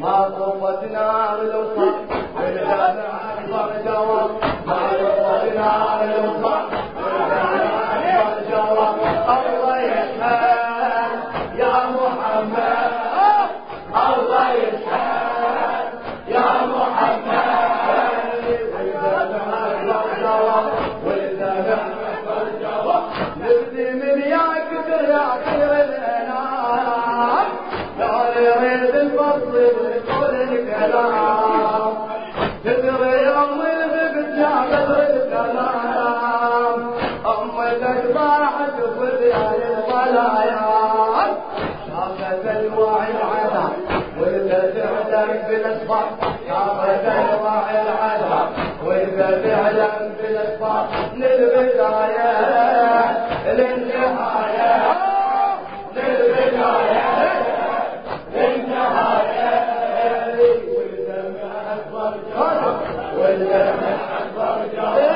ما والجامع اكبر جواب ما الله يا محمد في ليالي الضلايا شافت الوعي العذاب. وإذا تعلم بالأسباب شافت الوعي العذاب. وإذا تعلم بالأسباب للبداية للنهاية. للبداية. للنهاية. والدمع أكبر جرى والدمع أكبر جرى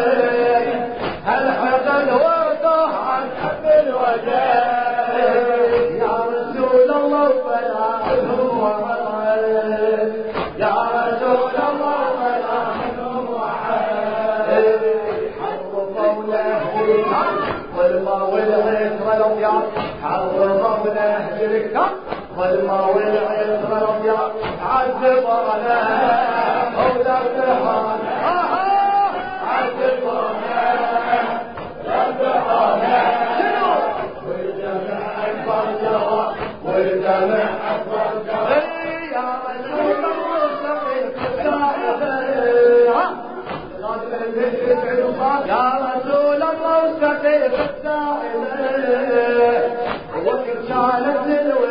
عذبنا ولا ارتحانا عذبنا شنو والجمع اكبر جواب والجمع اكبر جواب يا رسول الله يا رسول الله كيف السائل وكرشانة الوجوه الحاملة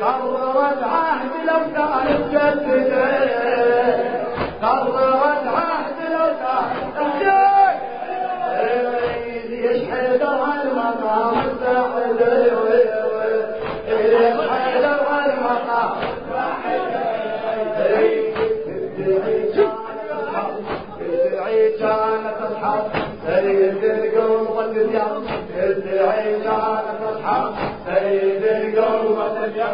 قررت عهد لو كان مجددا قررت عهد لو كان يشحذ على المقام الساحل يشحذ على المقام تدعي كانت اصحاب سيد القوم والديان تدعي كانت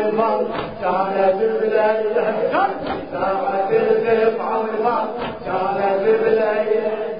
البيف عظمة كانت بليلة ساعة البيف عظمة كانت بليلة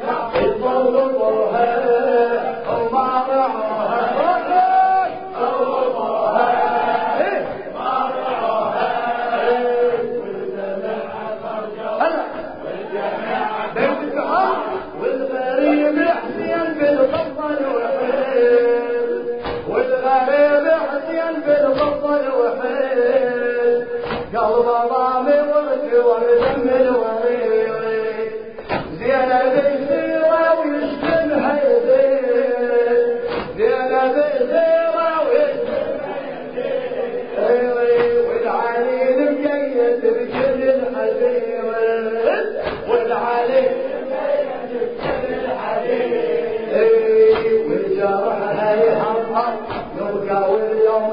العلي إيه، والجرح هيهطا نبقى واليوم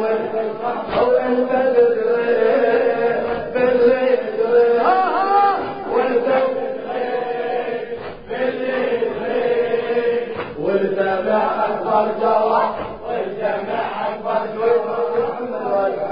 الأمل أو أنفذ